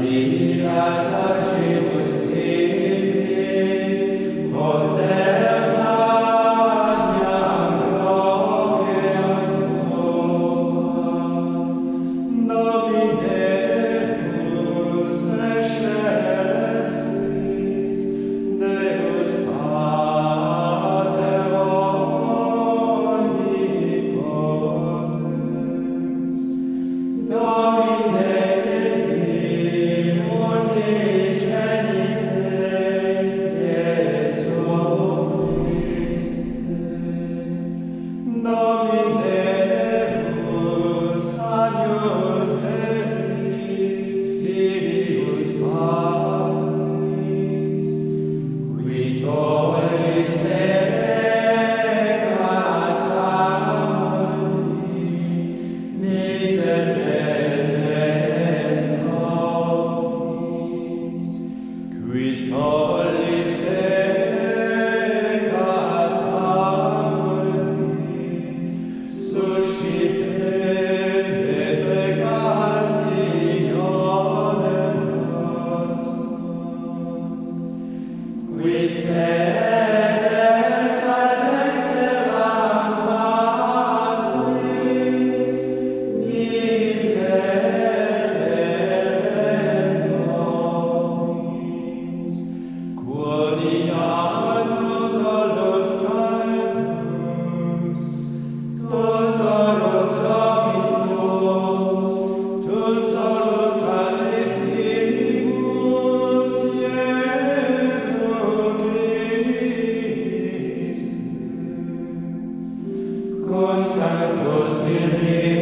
sejas assim, Deus